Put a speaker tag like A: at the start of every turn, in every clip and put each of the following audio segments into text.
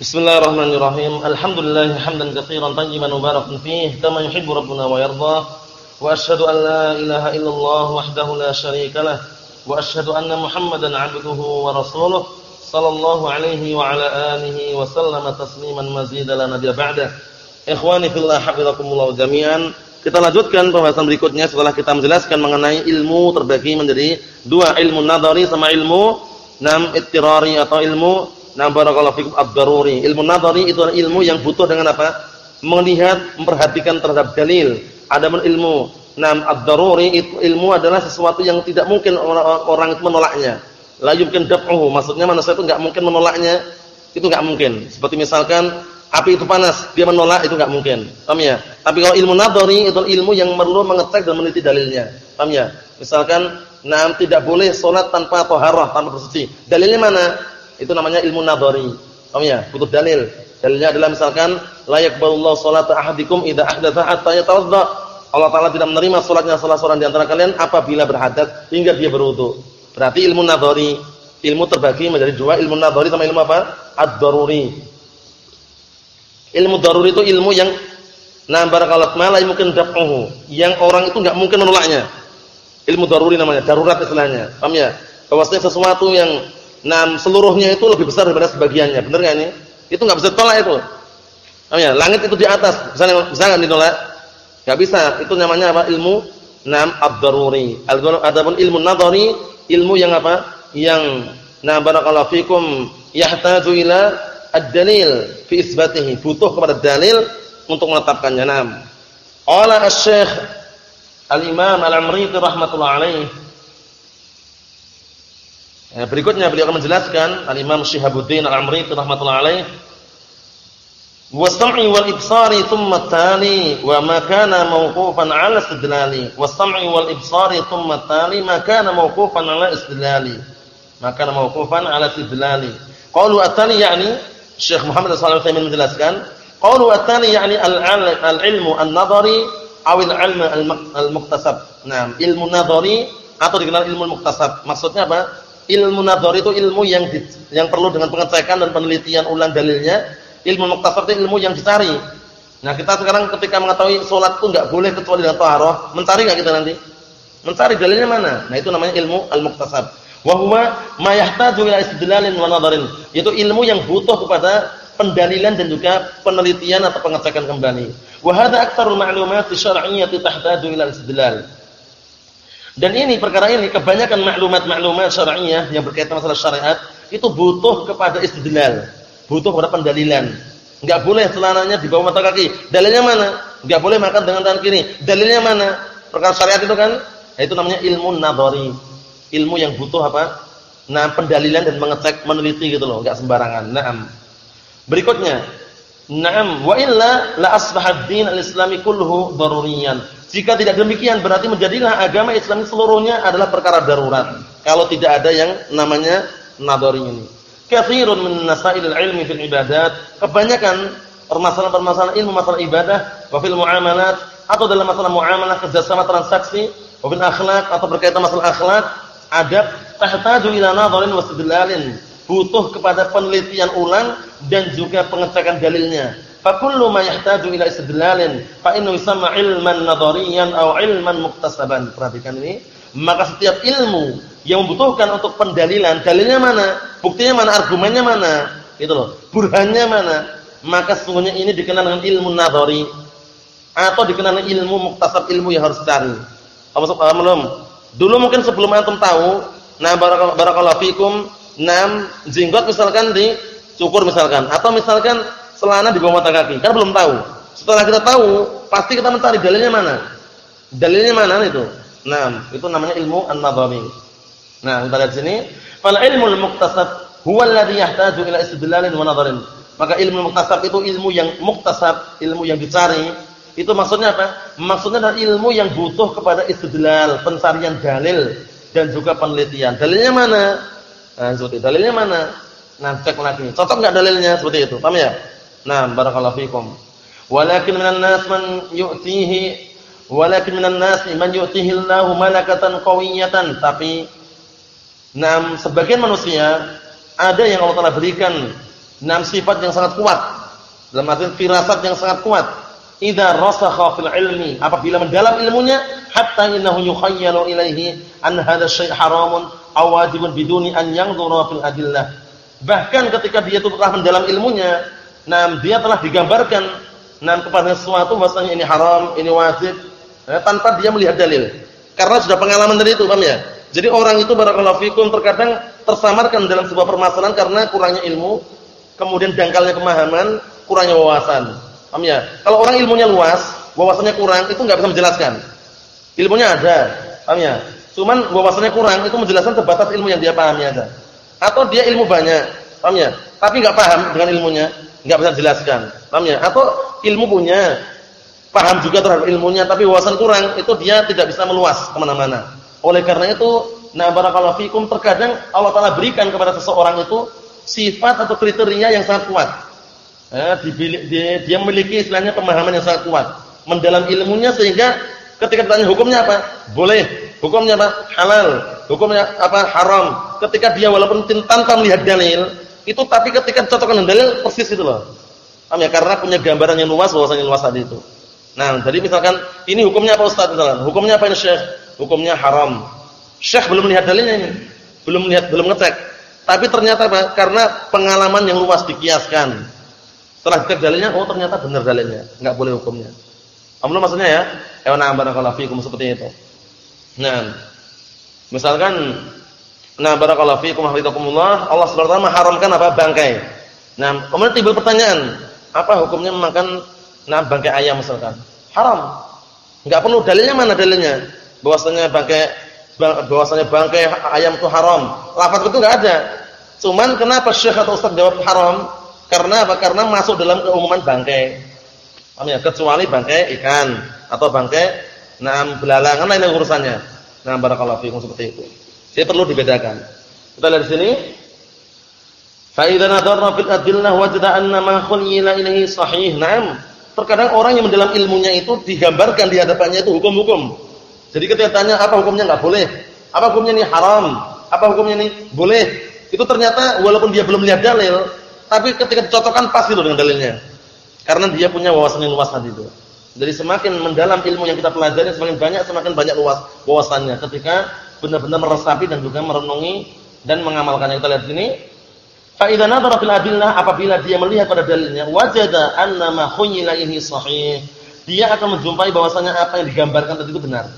A: Bismillahirrahmanirrahim. Alhamdulillah hamdan katsiran tayyiban mubarakan fihi kama yuhibbu rabbuna wa yarda. Wa asyhadu an la ilaha illallah wahdahu la syarikalah wa asyhadu anna Muhammadan 'abduhu wa rasuluh sallallahu alaihi wa ala alihi wa sallama tasliman mazida la nabiyya ba'da. Ikhwani fillah hafizakumullah jami'an. Kita lanjutkan pembahasan berikutnya setelah kita menjelaskan mengenai ilmu terbagi menjadi dua ilmu nadhari sama ilmu nam ittirari atau ilmu Nah barakallahu fikum ad-daruri. Ilmu nadhari itu adalah ilmu yang butuh dengan apa? Melihat, memperhatikan terhadap dalil. Adapun ilmu nam ad-daruri itu ilmu adalah sesuatu yang tidak mungkin orang, orang itu menolaknya. La yumkin daf'uhu. Maksudnya manusia itu enggak mungkin menolaknya. Itu enggak mungkin. Seperti misalkan api itu panas, dia menolak itu enggak mungkin. Paham ya? Tapi kalau ilmu nadhari itu ilmu yang perlu mengecek dan meneliti dalilnya. Paham ya? Misalkan nam tidak boleh salat tanpa thaharah, tanpa bersuci. Dalilnya mana? Itu namanya ilmu nadhari. Paham ya? Butuh dalil. Dalilnya adalah misalkan la yaqbalullahu sholata ahadikum idza ahdatsa hatta yatawadda. Allah Taala tidak menerima salatnya salah seorang di antara kalian apabila berhadas hingga dia berwudu. Berarti ilmu nadhari, ilmu terbagi menjadi dua, ilmu nadhari sama ilmu apa? Ad-daruri. Ilmu daruri itu ilmu yang nah barakallahu ma la mungkin daf'uhu, yang orang itu enggak mungkin menolaknya. Ilmu daruri namanya, darurat istilahnya. Paham ya? Bahwasanya sesuatu yang Nah, seluruhnya itu lebih besar daripada sebagiannya. Benar enggak ini? Itu enggak bisa tolak itu. Oh ya, langit itu di atas. Bisa bisa enggak ditolak? Enggak bisa. Itu namanya apa? Ilmu nam ad-daruri. Adapun ilmu nadhari, ilmu yang apa? Yang na barakallahu fikum yahtaju ila ad-dalil fi isbatihi. Butuh kepada dalil untuk menetapkannya. Naam. Qala asy-syekh Al-Imam Al-Amriti rahimatullah alaihi berikutnya beliau akan menjelaskan Al-Imam Syihabuddin Al-Amriti rahimatullah alaih was-sam'i wal-ibsari thumma tali wa ma kana mawqufan 'ala istidlali was-sam'i wal-ibsari thumma tali ma kana mawqufan 'ala istidlali ma kana mawqufan 'ala istidlali qalu at-tali yani Syekh Muhammad sallallahu alaihi wasallam menjelaskan qalu at-tali yani al-ilmu an-nadhari aw al-'ilmu al-muktasab nah ilmu nadhari atau dikenal ilmu muktasab maksudnya apa ilmu nadhar itu ilmu yang di, yang perlu dengan pengecekan dan penelitian ulang dalilnya. Ilmu muktasab itu ilmu yang dicari. Nah, kita sekarang ketika mengetahui salat itu enggak boleh kecuali dengan taharah, mencari enggak kita nanti? Mencari dalilnya mana? Nah, itu namanya ilmu al-muktasab. Wa huwa ma yahtaju ila istidlalin wa nadharin. Itu ilmu yang butuh kepada pendalilan dan juga penelitian atau pengecekan kembali. Wa hadha aktsarul ma'lumat syar'iyyah tahtaju ila istidlal. Dan ini perkara ini kebanyakan maklumat-maklumat syar'iyyah yang berkaitan masalah syariat itu butuh kepada istidlal, butuh kepada pendalilan. Enggak boleh celananya di bawah mata kaki. Dalilnya mana? Enggak boleh makan dengan tangan kiri. Dalilnya mana? Perkara syariat itu kan itu namanya ilmu nadhari. Ilmu yang butuh apa? Nah, pendalilan dan mengecek, meneliti gitu loh, enggak sembarangan. Naam. Berikutnya, Naam, wa illa la asbaha ad-din al-islami kulluhu daruriyan. Jika tidak demikian berarti menjadilah agama Islam seluruhnya adalah perkara darurat. Kalau tidak ada yang namanya nadhari ini. Katsirun min nasailil ilmi fil ibadat. Kebanyakan permasalahan-permasalahan ilmu masalah ibadah wa fil muamalat atau dalam masalah muamalah kerjasama transaksi wa fil akhlak atau berkaitan masalah akhlak adab tahtaju ila nadharin wa butuh kepada penelitian ulang dan juga pengecekan dalilnya. Fa kullu ma yahtaju ila istidlalin fa innahu yusamma ilman nadhariyan aw ilman. Perhatikan ini. Maka setiap ilmu yang membutuhkan untuk pendalilan, dalilnya mana? Buktinya mana? Argumennya mana? Itu loh. Burhannya mana? Maka sesungguhnya ini dikenal dengan ilmu nadhari atau dikenal dengan ilmu muktasab ilmu yang harus cari. Apa paham belum? Dulu mungkin sebelum antum tahu, nah barakallahu fikum enam jenggot misalkan dicukur misalkan atau misalkan celana di bawah mata kaki kan belum tahu. Setelah kita tahu pasti kita mencari dalilnya mana. Dalilnya mana itu? Nah itu namanya ilmu an-nadhari nah kita lihat sini. Fal ilmu al-muktasab huwa alladhi yahtaju ila istidlalin wa nadharin. Maka ilmu muktasab itu ilmu yang muktasab ilmu yang dicari. Itu maksudnya apa? Maksudnya adalah ilmu yang butuh kepada istidlal pencarian dalil dan juga penelitian. Dalilnya mana? Nah, seperti dalilnya mana? Nah, cek lagi. Cocok enggak dalilnya? Seperti itu? Paham ya? Nah, barakallahu fikum. Walakin minan nas man yu'tihi walakin minan nas man yu'tihi Allahu malakatan qawiyatan, tapi nah, sebagian manusia ada yang Allah Taala berikan enam sifat yang sangat kuat. Dalam arti firasat yang sangat kuat. Idza rasakha fil ilmi, apabila mendalam ilmunya hatta innahu yukhayyalu ilaihi an hadha syai' haramun aw wajibun biduni an yanzura fil adillah. Bahkan ketika dia itu telah mendalam ilmunya, nah dia telah digambarkan nah kepada sesuatu bahwasanya ini haram, ini wajib, ya, tanpa dia melihat dalil. Karena sudah pengalaman dari itu, paham ya? Jadi orang itu barakallahu fikum terkadang tersamarkan dalam sebuah permasalahan karena kurangnya ilmu, kemudian dangkalnya pemahaman, kurangnya wawasan. Paham ya? Kalau orang ilmunya luas, wawasannya kurang, itu enggak bisa menjelaskan. Ilmunya ada, paham ya? Cuman wawasannya kurang, itu menjelaskan sebatas ilmu yang dia pahami aja. Atau dia ilmu banyak, paham ya? Tapi enggak paham dengan ilmunya, enggak bisa jelaskan. Paham ya? Atau ilmu punya, paham juga terhadap ilmunya, tapi wawasan kurang, itu dia tidak bisa meluas ke mana mana Oleh karena itu, nah barakallahu fikum terkadang Allah Taala berikan kepada seseorang itu sifat atau kriteria yang sangat kuat. Eh, dia, dia memiliki istilahnya pemahaman yang sangat kuat, mendalam ilmunya sehingga ketika ditanya hukumnya apa? Boleh. Hukumnya apa? Halal. Hukumnya apa? Haram. Ketika dia walaupun tanpa melihat dalil, itu tapi ketika cocokkan dalil persis itu loh. Paham ya? Karena punya gambaran yang luas bahwasanya luas tadi itu. Nah, jadi misalkan ini hukumnya apa Ustaz misalkan? Hukumnya apa ini Syekh? Hukumnya haram. Syekh belum melihat dalilnya ini. Belum melihat, belum ngecek. Tapi ternyata apa? Karena pengalaman yang luas dikiaskan. Setelah dicek dalilnya, oh ternyata benar dalilnya, enggak boleh hukumnya. Amno maksudnya ya? Ya na'am barakallahu fikum seperti itu. Nah, misalkan nah barakallahu fikum hafizakumullah, Allah Subhanahu mengharamkan apa? bangkai. Nah, kemudian timbul pertanyaan, apa hukumnya memakan nah bangkai ayam misalkan? Haram. Enggak perlu dalilnya mana dalilnya? Bahwasanya bangkai bahwasanya bangkai ayam itu haram. Lafaz itu enggak ada. Cuman kenapa Syekh atau Ustaz jawab haram? Karena apa? Karena masuk dalam keumuman bangkai. Paham ya? Kecuali bangkai ikan atau bangkai nah belalang, kan lain urusannya. Nah, barakallahu fiikum seperti itu. Jadi perlu dibedakan. Kita lihat di sini. Fa idza nadarna fil adillah wajada anna ma khulyila ilaihi sahih. Naam. Terkadang orang yang mendalam ilmunya itu digambarkan di hadapannya itu hukum-hukum. Jadi ketika tanya apa hukumnya enggak boleh, apa hukumnya ini haram, apa hukumnya ini boleh, itu ternyata walaupun dia belum lihat dalil, tapi ketika dicocokkan pasti loh dengan dalilnya. Karena dia punya wawasan yang luas tadi itu. Jadi semakin mendalam ilmu yang kita pelajari semakin banyak semakin banyak luas wawasannya ketika benar-benar meresapi dan juga merenungi dan mengamalkannya. Kita lihat sini. Fa idza nadhara fil adillah apabila dia melihat pada dalilnya wajada anna ma khuyyila ini sahih. Dia akan menjumpai bahwasanya apa yang digambarkan tadi itu benar.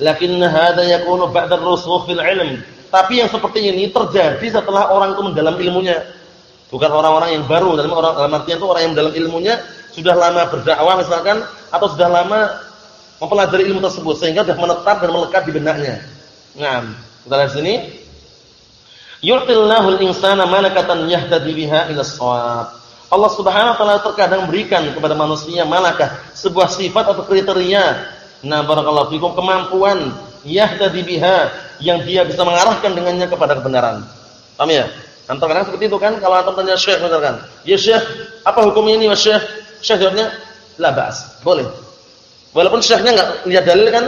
A: Lakin hadza yakunu ba'da ar-rusukh fil ilm. Tapi yang seperti ini terjadi setelah orang itu mendalam ilmunya. Bukan orang-orang yang baru, dalam orang dalam artian itu orang yang dalam ilmunya sudah lama berdakwah misalkan atau sudah lama mempelajari ilmu tersebut sehingga sudah menetap dan melekat di benaknya. Nah, kita lihat sini. Yu'tillahu al-insana malakatan yahtadi biha ila shawab. Allah Subhanahu wa taala terkadang berikan kepada manusia malakah, sebuah sifat atau kriteria. Nah, barakallahu fikum kemampuan yahtadi biha yang dia bisa mengarahkan dengannya kepada kebenaran. Paham ya? Kan terkadang seperti itu kan kalau antum tanya Syekh misalkan, "Ya Syekh, apa hukum ini Mas Syekh?" Syekh jawabnya, "La ba'as." Boleh. Walaupun Syekhnya enggak lihat dalil kan,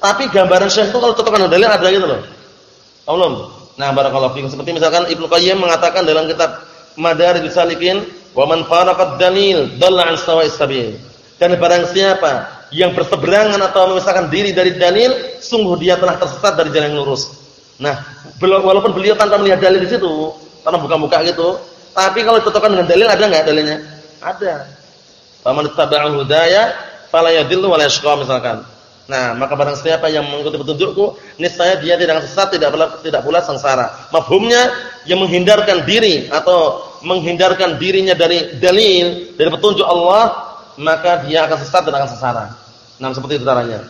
A: tapi gambaran Syekh itu kalau cocokkan dalil ada gitu loh. Belum. Nah, barakallahu fiikum. Seperti misalkan Ibnu Qayyim mengatakan dalam kitab Madarijus Salikin, "Wa man faraqad dalil dalla 'an sawa'is sabil." Dan barang siapa yang berseberangan atau memisahkan diri dari dalil, sungguh dia telah tersesat dari jalan yang lurus. Nah, walaupun beliau tanpa melihat dalil di situ, karena buka-buka gitu. Tapi kalau cocokkan dengan dalil ada enggak dalilnya? Ada. Faman ittaba'a hudaya fala yadhillu wa la misalkan. Nah, maka barang siapa yang mengikuti petunjukku, niscaya dia tidak akan sesat, tidak pula tidak pula sengsara. Mafhumnya yang menghindarkan diri atau menghindarkan dirinya dari dalil, dari petunjuk Allah, maka dia akan sesat dan akan sengsara. Nah, seperti itu caranya.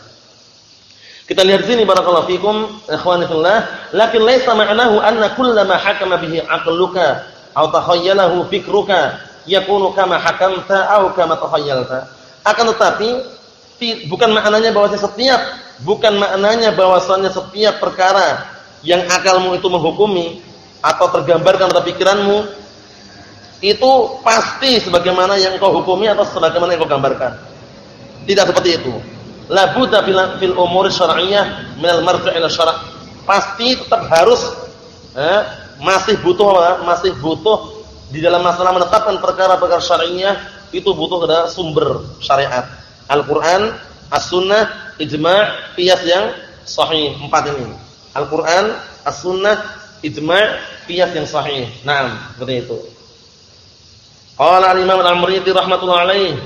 A: Kita lihat sini barakallahu fikum ikhwani fillah, lakin laisa ma'nahu anna kullama hakama bihi aqluka aw takhayyalahu fikruka yakunu kama hakamta aw kama takhayyalta. Akan tetapi bukan maknanya bahwa setiap bukan maknanya bahwasanya setiap perkara yang akalmu itu menghukumi atau tergambarkan pada pikiranmu itu pasti sebagaimana yang kau hukumi atau sebagaimana yang kau gambarkan. Tidak seperti itu la budda fil umur syar'iyyah min al marji' ila syara'. Pasti tetap harus eh, masih butuh masih butuh di dalam masalah menetapkan perkara-perkara syariah itu butuh kepada sumber syariat. Al-Qur'an, As-Sunnah, ijma', qiyas yang sahih. Empat ini. Al-Qur'an, As-Sunnah, ijma', qiyas yang sahih. Naam, seperti itu. Qala al-Imam al-Amriti rahmatullah alaih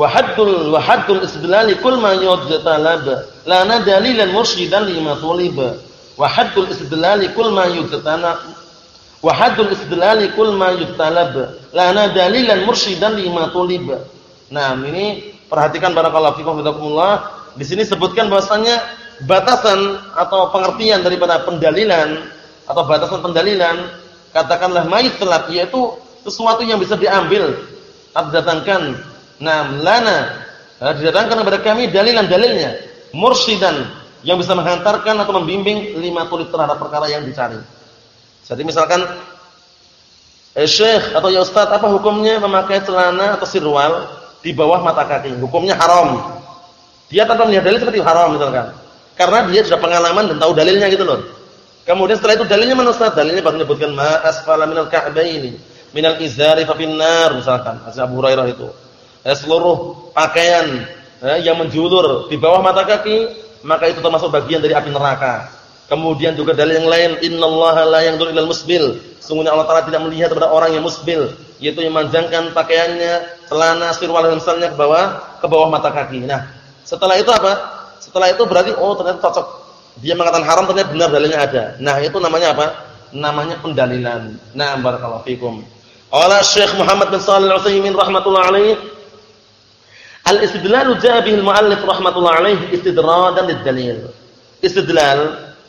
A: wa haddul wa haddul istidlal kull ma yujtalab la nadalilan mursyidan lima tulib wa haddul istidlal kull ma yujtana wa haddul kull ma yujtalab la nadalilan mursyidan lima tulib nah ini perhatikan barakallahu fikum wa di sini sebutkan bahwasanya batasan atau pengertian daripada pendalilan atau batasan pendalilan katakanlah mayit telat yaitu sesuatu yang bisa diambil. Atau datangkan nam lana didatangkan kepada kami dalilan-dalilnya. Mursyidan yang bisa menghantarkan atau membimbing lima tulis terhadap perkara yang dicari. Jadi misalkan eh, Syekh atau ya Ustaz apa hukumnya memakai celana atau sirwal di bawah mata kaki? Hukumnya haram. Dia tanpa melihat dalil seperti haram misalkan. Karena dia sudah pengalaman dan tahu dalilnya gitu loh. Kemudian setelah itu dalilnya mana? Dalilnya baru menyebutkan ma asfala minal ka'baini minal izari fa finnar misalkan. Hadis Abu Hurairah itu. Ya, seluruh pakaian ya, yang menjulur di bawah mata kaki, maka itu termasuk bagian dari api neraka. Kemudian juga dalil yang lain, innallaha la yanzuru ilal musbil. Sungguhnya Allah Taala tidak melihat kepada orang yang musbil, yaitu yang memanjangkan pakaiannya, celana, sirwal dan misalnya ke bawah ke bawah mata kaki. Nah, setelah itu apa? Setelah itu berarti oh ternyata cocok dia mengatakan haram ternyata benar dalilnya ada. Nah, itu namanya apa? Namanya pendalilan. Nah, barakallahu fikum. Qala Syekh Muhammad bin Shalih Al-Utsaimin rahimatullah alaih Al-istidlal ja'a bihi al-mu'allif rahimatullah alaih istidradan lid-dalil. Istidlal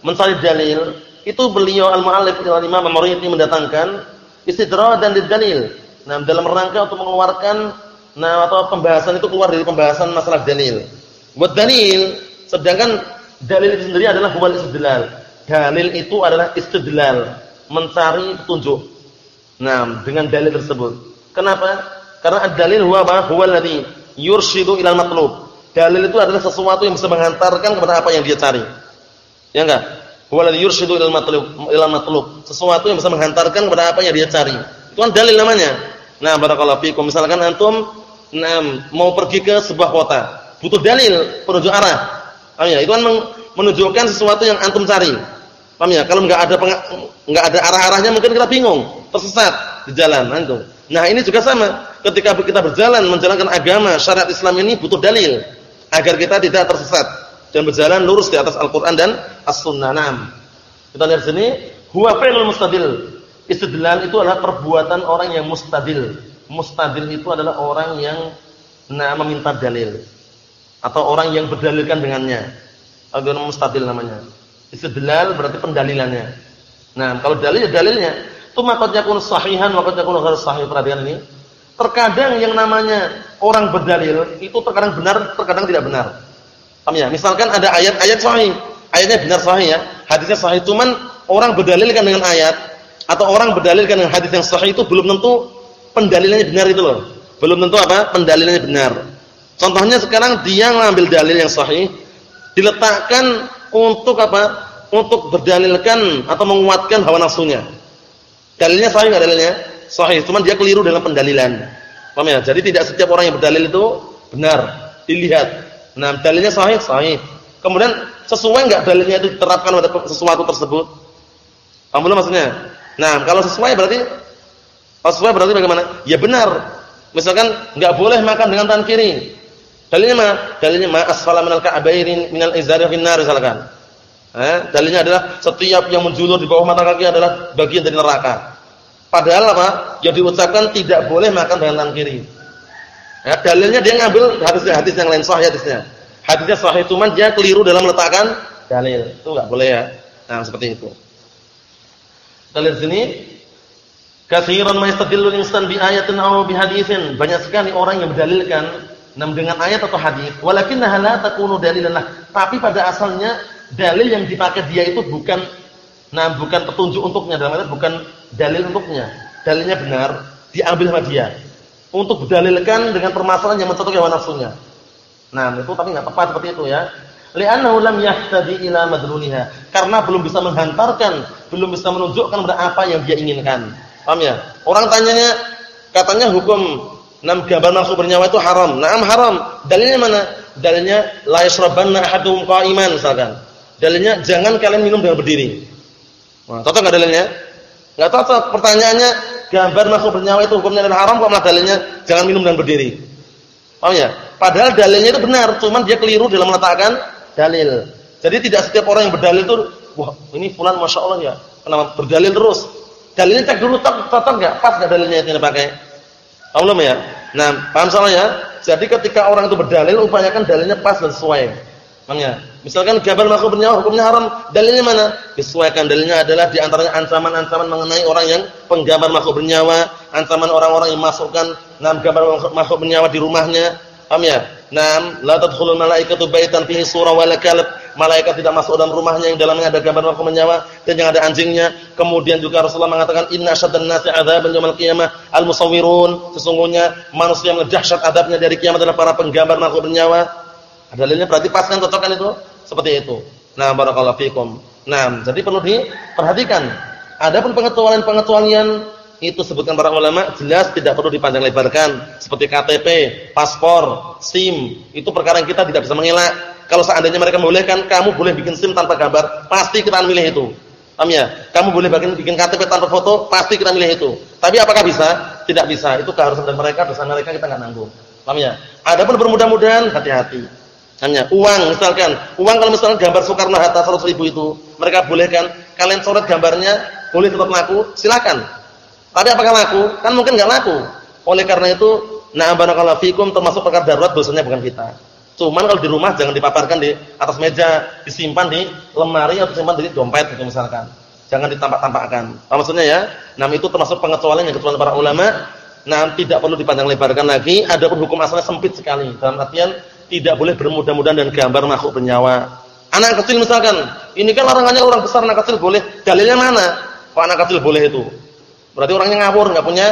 A: mencari dalil itu beliau al-mu'allif Imam Al-Marwazi mendatangkan istidradan lid-dalil. Nah, dalam rangka untuk mengeluarkan nah atau pembahasan itu keluar dari pembahasan masalah dalil. Buat dalil, sedangkan dalil itu sendiri adalah huwal istidlal. Dalil itu adalah istidlal, mencari petunjuk. Nah, dengan dalil tersebut. Kenapa? Karena ad-dalil huwa ma huwa alladhi yurshidu ilal matlub. Dalil itu adalah sesuatu yang bisa menghantarkan kepada apa yang dia cari. Ya enggak? Huwa alladhi yurshidu ilal matlub. Sesuatu yang bisa menghantarkan kepada apa yang dia cari. Itu kan dalil namanya. Nah, barakallahu fikum. Misalkan antum nah, mau pergi ke sebuah kota, butuh dalil penunjuk arah. Paham ya? Itu kan menunjukkan sesuatu yang antum cari. Paham ya? Kalau enggak ada enggak ada arah-arahnya mungkin kita bingung, tersesat di jalan antum. Nah, ini juga sama. Ketika kita berjalan menjalankan agama syariat Islam ini butuh dalil agar kita tidak tersesat dan berjalan lurus di atas Al-Qur'an dan As-Sunnah. Kita lihat sini, huwa fi'lul mustadil. Istidlal itu adalah perbuatan orang yang mustadil. Mustadil itu adalah orang yang nah meminta dalil atau orang yang berdalilkan dengannya. Agama mustadil namanya. Istidlal berarti pendalilannya. Nah, kalau dalil ya dalilnya. Itu makot yakun sahihan, makot yakun ghair sahih. Perhatian ini. Terkadang yang namanya orang berdalil itu terkadang benar, terkadang tidak benar. Paham ya? Misalkan ada ayat-ayat sahih. Ayatnya benar sahih ya. Hadisnya sahih, cuman orang berdalilkan dengan ayat atau orang berdalilkan dengan hadis yang sahih itu belum tentu pendalilannya benar itu loh. Belum tentu apa? Pendalilannya benar. Contohnya sekarang dia ngambil dalil yang sahih, diletakkan untuk apa? Untuk berdalilkan atau menguatkan hawa nafsunya. Dalilnya sahih enggak dalilnya? Sahih, cuman dia keliru dalam pendalilan. Paham ya? Jadi tidak setiap orang yang berdalil itu benar, dilihat. Nah, dalilnya sahih, sahih. Kemudian sesuai enggak dalilnya itu diterapkan pada sesuatu tersebut? Paham belum maksudnya? Nah, kalau sesuai berarti sesuai berarti bagaimana? Ya benar. Misalkan enggak boleh makan dengan tangan kiri. Dalilnya mana? Dalilnya ma asfala minal ka'baini minal izari finnar misalkan. Eh, dalilnya adalah setiap yang menjulur di bawah mata kaki adalah bagian dari neraka. Padahal apa? Yang diucapkan tidak boleh makan dengan tangan kiri. Ya, dalilnya dia ngambil hadis-hadis yang lain sahih hadisnya. Hadisnya sahih cuman dia keliru dalam meletakkan dalil. Itu enggak boleh ya. Nah, seperti itu. Dalil sini katsiran ma yastadillu al-insan bi ayatin aw bi haditsin. Banyak sekali orang yang berdalilkan Nam dengan ayat atau hadis, walakinnaha la takunu dalilan. Tapi pada asalnya dalil yang dipakai dia itu bukan nah bukan petunjuk untuknya dalam arti bukan dalil untuknya. Dalilnya benar, diambil sama dia untuk berdalilkan dengan permasalahan yang mencocoki hawa nafsunya. Nah, itu tapi enggak tepat seperti itu ya. Li'annahu lam yahtadi ila madluliha. Karena belum bisa menghantarkan, belum bisa menunjukkan pada apa yang dia inginkan. Paham ya? Orang tanyanya katanya hukum enam gambar makhluk bernyawa itu haram. Naam haram. Dalilnya mana? Dalilnya la yashrabanna ahaduhum qa'iman misalkan. Dalilnya jangan kalian minum dengan berdiri. Nah, cocok dalilnya? Enggak cocok. Pertanyaannya gambar makhluk bernyawa itu hukumnya adalah haram kok malah dalilnya jangan minum dengan berdiri. Paham ya? Padahal dalilnya itu benar, cuman dia keliru dalam meletakkan dalil. Jadi tidak setiap orang yang berdalil itu, wah ini fulan masya Allah ya, kenapa berdalil terus? Dalilnya cek dulu cocok nggak? Pas nggak dalilnya yang dipakai? Belum ya? Nah, paham salah ya? Jadi ketika orang itu berdalil, upayakan dalilnya pas dan sesuai. Makanya, misalkan gambar makhluk bernyawa hukumnya haram, dalilnya mana? Disesuaikan dalilnya adalah di antaranya ancaman-ancaman mengenai orang yang penggambar makhluk bernyawa, ancaman orang-orang yang masukkan enam gambar makhluk bernyawa di rumahnya. Paham ya? Naam, la tadkhulul malaikatu baitan fihi surah wala kalb. Malaikat tidak masuk dalam rumahnya yang dalamnya ada gambar makhluk menyawa dan yang ada anjingnya. Kemudian juga Rasulullah mengatakan inna syaddan nasi adzaban yaumil qiyamah al-musawwirun. Sesungguhnya manusia yang dahsyat adabnya dari kiamat adalah para penggambar makhluk bernyawa. Dalilnya berarti pas kan cocok itu? Seperti itu. Nah, barakallahu fikum. Nah, jadi perlu diperhatikan. Adapun pengecualian-pengecualian itu sebutkan para ulama jelas tidak perlu dipanjang lebarkan seperti KTP, paspor, SIM, itu perkara yang kita tidak bisa mengelak. Kalau seandainya mereka membolehkan, kamu boleh bikin SIM tanpa gambar, pasti kita milih itu. Paham ya? Kamu boleh bikin bikin KTP tanpa foto, pasti kita milih itu. Tapi apakah bisa? Tidak bisa. Itu keharusan dari mereka, dosa mereka kita enggak nanggung. Paham ya? Adapun bermudah-mudahan hati-hati. Hanya uang misalkan, uang kalau misalkan gambar Soekarno Hatta 100 ribu itu, mereka bolehkan kalian coret gambarnya, boleh tetap laku, silakan tapi apakah laku? Kan mungkin enggak laku. Oleh karena itu, na'am barakallahu fikum termasuk perkara darurat dosanya bukan kita. Cuman kalau di rumah jangan dipaparkan di atas meja, disimpan di lemari atau disimpan di dompet gitu misalkan. Jangan ditampak-tampakkan. Apa maksudnya ya? Nah, itu termasuk pengecualian yang kecuali para ulama. Nah, tidak perlu dipanjang lebarkan lagi. Adapun hukum asalnya sempit sekali. Dalam artian tidak boleh bermudah-mudahan dan gambar makhluk bernyawa. Anak kecil misalkan, ini kan larangannya orang besar, anak kecil boleh. Dalilnya mana? Kok anak kecil boleh itu? Berarti orangnya ngawur, enggak punya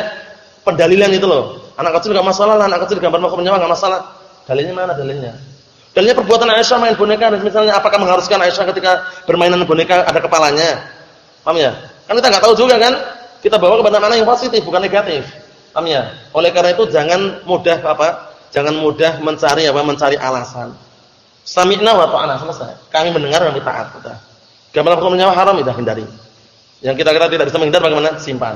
A: pendalilan itu loh. Anak kecil enggak masalah lah, anak kecil gambar makhluk menyawa enggak masalah. Dalilnya mana dalilnya? Dalilnya perbuatan Aisyah main boneka misalnya apakah mengharuskan Aisyah ketika bermainan boneka ada kepalanya? Paham ya? Kan kita enggak tahu juga kan? Kita bawa kepada mana yang positif bukan negatif. Paham ya? Oleh karena itu jangan mudah apa? Jangan mudah mencari apa? Mencari alasan. Sami'na wa ta'ana selesai. Kami mendengar dan taat. Gambar makhluk menyawa haram kita hindari. Yang kita kira tidak bisa menghindar bagaimana? Simpan.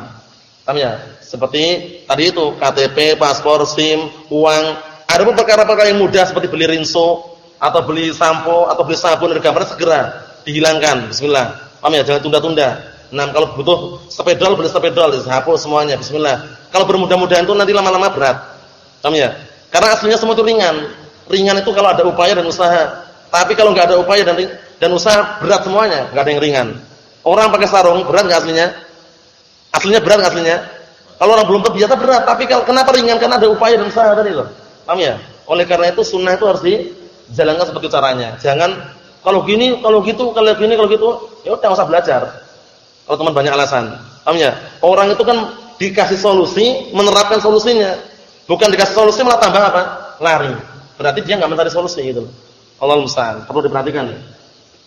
A: Paham ya? Seperti tadi itu KTP, paspor, SIM, uang. Ada pun perkara-perkara yang mudah seperti beli rinso atau beli sampo atau beli sabun dari gambarnya segera dihilangkan. Bismillah. Paham ya? Jangan tunda-tunda. Nah, kalau butuh sepedol beli sepedol, dihapus semuanya. Bismillah. Kalau bermudah-mudahan itu nanti lama-lama berat. Paham ya? Karena aslinya semua itu ringan. Ringan itu kalau ada upaya dan usaha. Tapi kalau nggak ada upaya dan dan usaha berat semuanya, nggak ada yang ringan. Orang pakai sarung berat nggak aslinya? Aslinya berat nggak aslinya? Kalau orang belum terbiasa berat, tapi kalau kenapa ringan? Karena ada upaya dan usaha tadi loh. Paham ya? Oleh karena itu sunnah itu harus dijalankan seperti caranya. Jangan kalau gini, kalau gitu, kalau gini, kalau gitu, ya udah usah belajar. Kalau teman banyak alasan. Paham ya? Orang itu kan dikasih solusi, menerapkan solusinya. Bukan dikasih solusi malah tambah apa? Lari. Berarti dia nggak mencari solusi gitu. Allah musta'an. Perlu diperhatikan.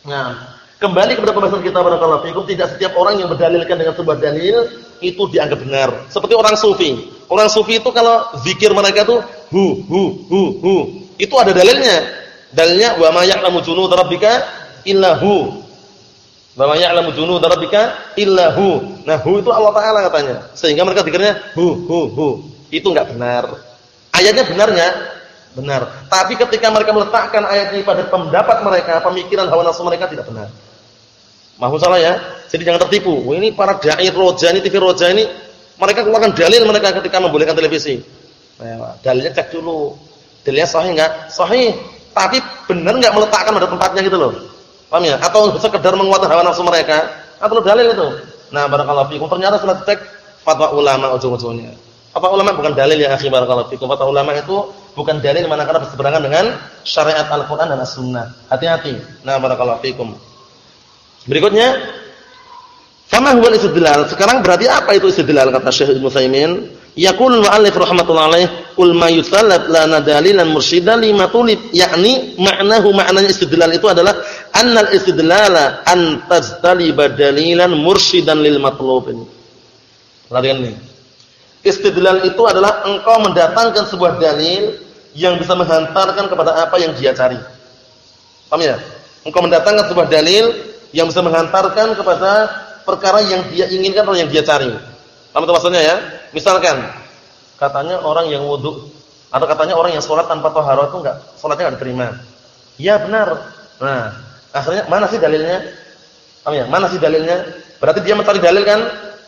A: Nah, Kembali kepada pembahasan kita barakallahu fikum, tidak setiap orang yang berdalilkan dengan sebuah dalil itu dianggap benar. Seperti orang sufi. Orang sufi itu kalau zikir mereka itu hu hu hu hu. Itu ada dalilnya. Dalilnya wa ma ya'lamu junud rabbika illa hu. Wa ma ya'lamu junud rabbika illa. Nah, hu itu Allah taala katanya. Sehingga mereka zikirnya hu hu hu. Itu enggak benar. Ayatnya benarnya benar. Tapi ketika mereka meletakkan ayat ini pada pendapat mereka, pemikiran hawa nafsu mereka tidak benar. Mahfuz salah ya. Jadi jangan tertipu. Wah, ini para dai roja ini TV roja ini mereka keluarkan dalil mereka ketika membolehkan televisi. Nah, dalilnya cek dulu. Dalilnya sahih enggak? Sahih. Tapi benar enggak meletakkan pada tempatnya gitu loh. Paham ya? Atau sekedar menguatkan hawa nafsu mereka? Atau dalil itu? Nah, barakallahu fikum. Ternyata setelah cek fatwa ulama ujung-ujungnya. Fatwa ulama bukan dalil ya akhi barakallahu fikum. Fatwa ulama itu bukan dalil manakala berseberangan dengan syariat Al-Qur'an dan As-Sunnah. Hati-hati. Nah, barakallahu fikum. Berikutnya, fama huwa istidlal? Sekarang berarti apa itu istidlal kata Syekh Ibnu Utsaimin? Yaqul mu'allif rahimatullah alaih, "Qul ma yusallat lana dalilan mursyidan lima tulib." Yakni maknahu maknanya istidlal itu adalah annal istidlala an tajtaliba dalilan mursyidan lil matlub. Perhatikan ini. Istidlal itu adalah engkau mendatangkan sebuah dalil yang bisa menghantarkan kepada apa yang dia cari. Paham ya? Engkau mendatangkan sebuah dalil yang bisa menghantarkan kepada perkara yang dia inginkan atau yang dia cari. Paham maksudnya ya? Misalkan katanya orang yang wudhu atau katanya orang yang sholat tanpa toharoh itu enggak sholatnya enggak diterima. Ya benar. Nah, akhirnya mana sih dalilnya? Paham ya? Mana sih dalilnya? Berarti dia mencari dalil kan?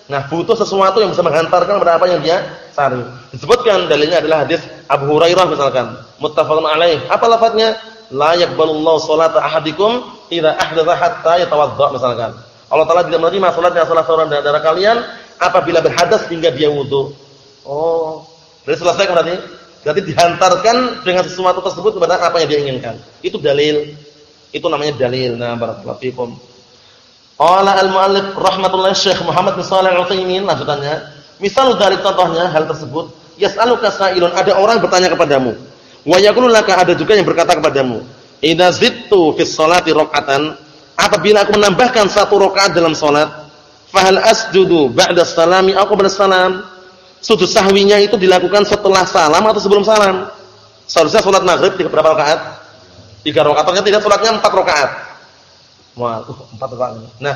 A: Nah, butuh sesuatu yang bisa menghantarkan kepada apa yang dia cari. Disebutkan dalilnya adalah hadis Abu Hurairah misalkan, muttafaqun alaih. Apa lafadznya? La yaqbalullahu salata ahadikum idza ahdatha hatta yatawadda misalkan. Allah Taala tidak menerima salatnya salah seorang dari kalian apabila berhadas hingga dia wudu. Oh, berarti selesai kan berarti? Berarti dihantarkan dengan sesuatu tersebut kepada apa yang dia inginkan. Itu dalil. Itu namanya dalil. Nah, barakallahu fikum. Qala al-muallif rahmatullahi Syekh Muhammad bin Shalih Al-Utsaimin lanjutannya, misal dari contohnya hal tersebut, yas'aluka sa'ilun, ada orang bertanya kepadamu. Wa yaqulu laka ada juga yang berkata kepadamu, "Idza zittu fi sholati rak'atan" apabila aku menambahkan satu rakaat dalam salat, fahal asjudu ba'da salami aku qabla salam? Sujud sahwinya itu dilakukan setelah salam atau sebelum salam? Seharusnya salat maghrib tiga berapa rakaat? Tiga rakaat. Ternyata tidak salatnya empat rakaat. Wah, uh, empat rakaat. Nah,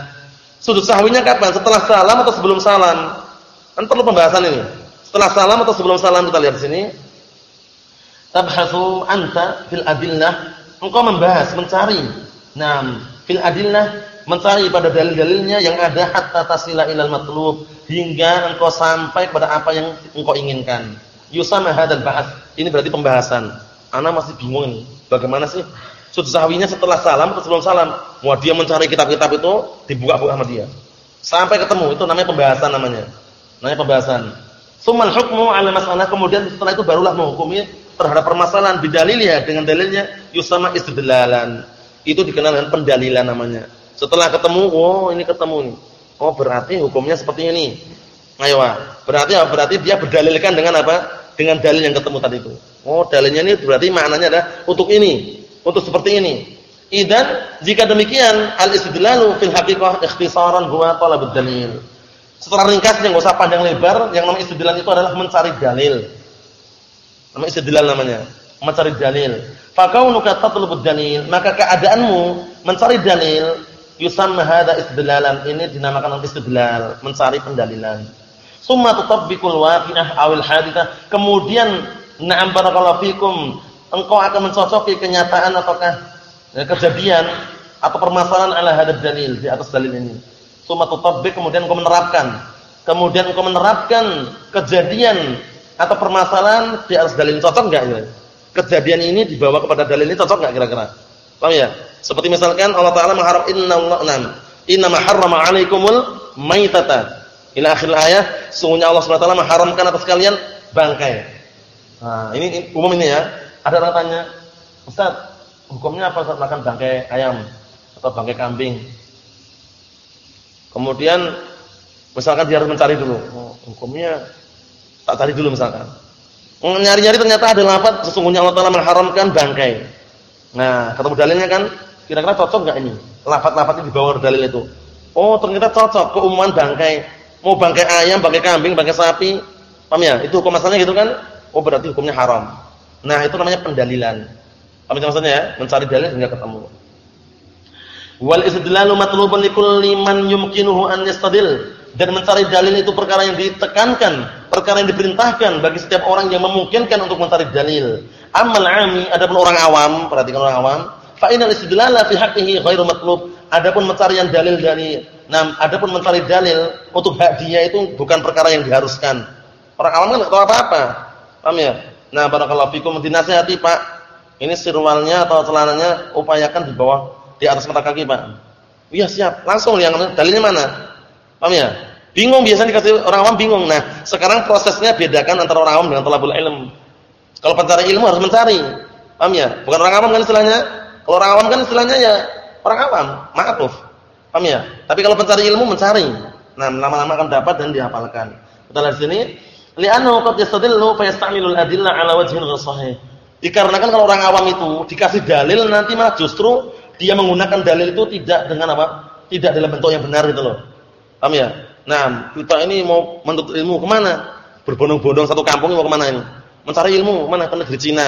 A: sujud sahwinya kapan? Setelah salam atau sebelum salam? Kan perlu pembahasan ini. Setelah salam atau sebelum salam kita lihat sini. Tabhatsu anta fil adillah. Engkau membahas, mencari. Nah, fil adillah mencari pada dalil-dalilnya yang ada hatta tasila ilal matlub hingga engkau sampai pada apa yang engkau inginkan. Yusama hadzal bahas. Ini berarti pembahasan. Ana masih bingung ini. Bagaimana sih sujud sahwinya setelah salam atau sebelum salam. Wah, dia mencari kitab-kitab itu dibuka-buka sama dia. Sampai ketemu, itu namanya pembahasan namanya. Namanya pembahasan. Sumal hukmu 'ala masalah kemudian setelah itu barulah menghukumi terhadap permasalahan bidalilnya dengan dalilnya yusama istidlalan. Itu dikenal dengan pendalilan namanya. Setelah ketemu, oh ini ketemu nih. Oh berarti hukumnya seperti ini. Ayo, berarti apa? Berarti dia berdalilkan dengan apa? Dengan dalil yang ketemu tadi itu. Oh dalilnya ini berarti maknanya adalah untuk ini untuk seperti ini. Idan jika demikian al-istidlalu fil haqiqah ikhtisaran huwa talabud dalil. Setelah ringkasnya enggak usah panjang lebar, yang namanya istidlal itu adalah mencari dalil. Nama istidlal namanya, mencari dalil. Fakaunuka tatlubud dalil, maka keadaanmu mencari dalil yusamma hadza istidlalan. Ini dinamakan istidlal, mencari pendalilan. Summa tutabbiqul waqi'ah awil hadithah. Kemudian na'am barakallahu fikum engkau akan mencocoki kenyataan ataukah ya, kejadian atau permasalahan ala hadab dalil di atas dalil ini. Suma tutabbik kemudian engkau menerapkan. Kemudian engkau menerapkan kejadian atau permasalahan di atas dalil cocok enggak ya? Kejadian ini dibawa kepada dalil ini cocok enggak kira-kira? Paham ya? Seperti misalkan Allah Taala mengharap inna nam inna ma harrama 'alaikumul maitata. Ila akhir ayat, sungguhnya Allah Subhanahu wa taala mengharamkan atas kalian bangkai. Nah, ini, ini umum ini ya. Ada orang tanya, Ustaz, hukumnya apa Ustaz makan bangkai ayam atau bangkai kambing? Kemudian misalkan dia harus mencari dulu, oh, hukumnya tak cari dulu misalkan. Nyari-nyari ternyata ada lafaz sesungguhnya Allah Taala mengharamkan bangkai. Nah, ketemu dalilnya kan, kira-kira cocok enggak ini? Lafaz-lafaznya di bawah dalil itu. Oh, ternyata cocok keumuman bangkai. Mau bangkai ayam, bangkai kambing, bangkai sapi. Paham ya? Itu hukum asalnya gitu kan? Oh, berarti hukumnya haram. Nah, itu namanya pendalilan. Itu maksudnya ya? Mencari dalil hingga ketemu. Wal istidlalu matlubun likulli man yumkinuhu an yastadil. Dan mencari dalil itu perkara yang ditekankan, perkara yang diperintahkan bagi setiap orang yang memungkinkan untuk mencari dalil. Amal 'ami, adapun orang awam, perhatikan orang awam, fa inal istidlala fi haqqihi ghairu matlub. Adapun mencarian dalil dari nah, adapun mencari dalil untuk hak dia itu bukan perkara yang diharuskan. Orang awam kan enggak tahu apa-apa. Paham ya? Nah, barakallahu fikum dinasihati, Pak. Ini sirwalnya atau celananya upayakan di bawah di atas mata kaki, Pak. Iya, siap. Langsung yang dalilnya mana? Paham ya? Bingung biasanya dikasih orang awam bingung. Nah, sekarang prosesnya bedakan antara orang awam dengan talabul ilm. Kalau pencari ilmu harus mencari. Paham ya? Bukan orang awam kan istilahnya. Kalau orang awam kan istilahnya ya orang awam, ma'ruf. Paham ya? Tapi kalau pencari ilmu mencari. Nah, lama-lama akan dapat dan dihafalkan. Kita lihat sini Li'annahu qad yastadillu fa yasta'milu al-adilla 'ala wajhin sahih. Dikarenakan kalau orang awam itu dikasih dalil nanti malah justru dia menggunakan dalil itu tidak dengan apa? Tidak dalam bentuk yang benar gitu loh. Paham ya? Nah, kita ini mau menuntut ilmu ke mana? Berbondong-bondong satu kampung mau ke mana ini? Mencari ilmu mana ke negeri Cina.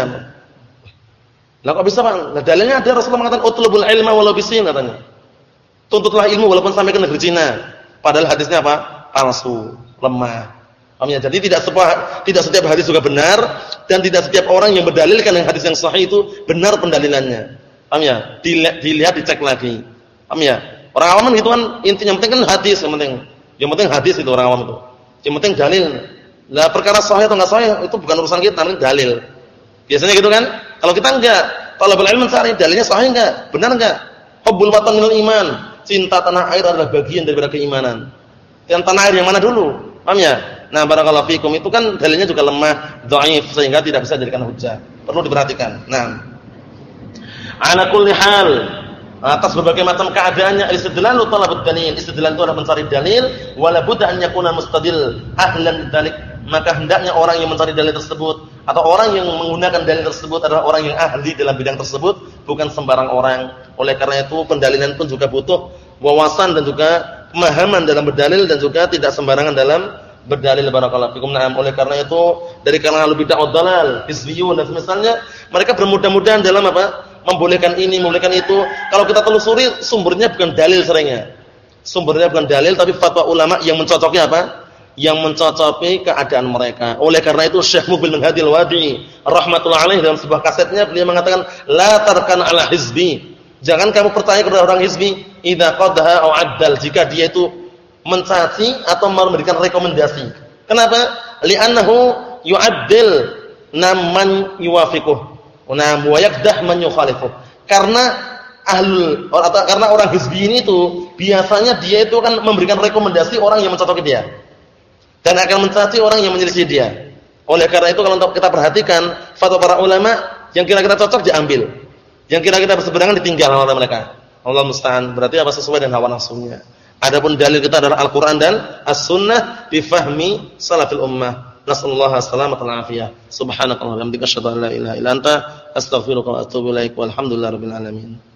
A: Lah kok bisa Pak? Nah, dalilnya ada Rasulullah mengatakan utlubul ilma walau bisin katanya. Tuntutlah ilmu walaupun sampai ke negeri Cina. Padahal hadisnya apa? Palsu, lemah. Paham ya? Jadi tidak semua tidak setiap hadis juga benar dan tidak setiap orang yang berdalilkan dengan hadis yang sahih itu benar pendalilannya. Paham ya? Dilihat, dilihat dicek lagi. Paham ya? Orang awam itu kan intinya yang penting kan hadis yang penting. Yang penting hadis itu orang awam itu. Yang penting dalil. Lah perkara sahih atau enggak sahih itu bukan urusan kita, ini dalil. Biasanya gitu kan? Kalau kita enggak, kalau ilmu mencari dalilnya sahih enggak? Benar enggak? Hubbul watan minal iman. Cinta tanah air adalah bagian daripada keimanan. Yang tanah air yang mana dulu? Paham ya? Nah, barakallahu fikum itu kan dalilnya juga lemah, dhaif sehingga tidak bisa dijadikan hujah. Perlu diperhatikan. Nah. Ala kulli hal, atas berbagai macam keadaannya istidlalu talabut dalil. Istidlal itu adalah mencari dalil, wala budda an yakuna mustadil ahlan dzalik. Maka hendaknya orang yang mencari dalil tersebut atau orang yang menggunakan dalil tersebut adalah orang yang ahli dalam bidang tersebut, bukan sembarang orang. Oleh karena itu pendalilan pun juga butuh wawasan dan juga pemahaman dalam berdalil dan juga tidak sembarangan dalam berdalil barakallahu fikum. Nah, oleh karena itu dari kalangan bidah dalal, hizbiyun dan misalnya mereka bermudah-mudahan dalam apa? membolehkan ini, membolehkan itu. Kalau kita telusuri sumbernya bukan dalil seringnya. Sumbernya bukan dalil tapi fatwa ulama yang mencocoki apa? Yang mencocoki keadaan mereka. Oleh karena itu Syekh Mubil Menghadil Wadi rahmatullah alaih dalam sebuah kasetnya beliau mengatakan la tarkan ala hizbi. Jangan kamu percaya kepada orang hizbi idza qadha au addal jika dia itu mencaci atau memberikan rekomendasi. Kenapa? Li'annahu yu'addil naman yuwafiquh. Nam wa yakdah man. Karena ahlul atau karena orang hizbi ini itu biasanya dia itu akan memberikan rekomendasi orang yang mencocoki dia. Dan akan mencaci orang yang menyelisih dia. Oleh karena itu kalau kita perhatikan fatwa para ulama yang kira-kira cocok diambil. Yang kira-kira berseberangan ditinggal oleh mereka. Allah musta'an. Berarti apa sesuai dengan hawa nafsunya. Adapun dalil kita adalah Al-Qur'an dan As-Sunnah bifahmi salafil ummah. Nasallahu alaihi wal afiyah. Subhanakallahumma wa bihamdika asyhadu an la ilaha illa anta astaghfiruka wa atubu alamin.